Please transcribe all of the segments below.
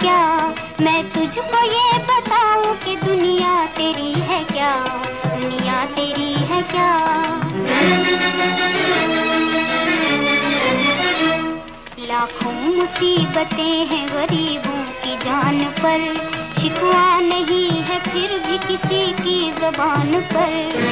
क्या? मैं तुझको ये बताऊँ कि दुनिया तेरी है क्या? दुनिया तेरी है क्या? लाखों मुसीबतें हैं गरीबों की जान पर। शिकवा नहीं है फिर भी किसी की जबान पर।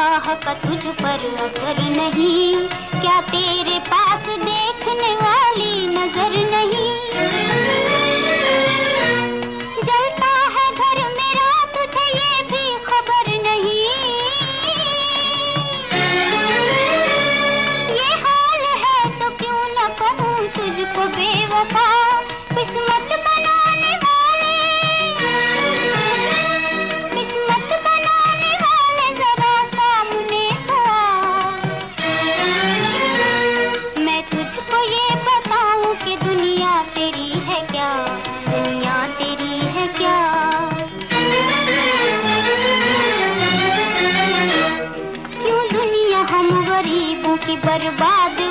आह का तुझ पर असर नहीं। क्या तेरे पास देखने वाली नज़र नहीं? जलता है घर मेरा, तुझे ये भी खबर नहीं। ये हाल है तो क्यों न कहूँ तुझको बेवफा? किस्मत की बर्बाद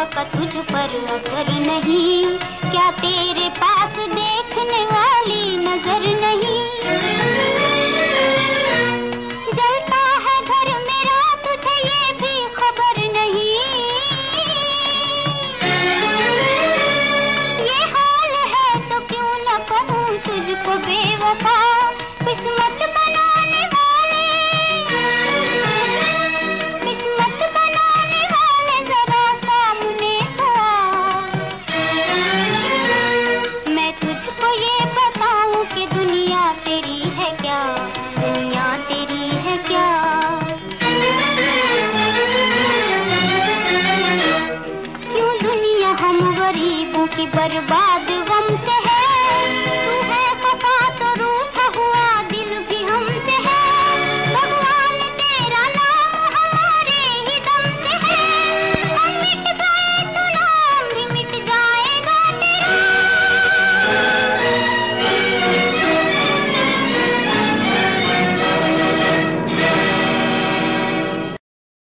की का तुझ पर असर नहीं। क्या तेरे पास देखने वाली नज़र नहीं? जलता है घर मेरा, तुझे ये भी खबर नहीं। ये हाल है तो क्यों ना कहूँ तुझको बेवफा? किस्मत बर्बाद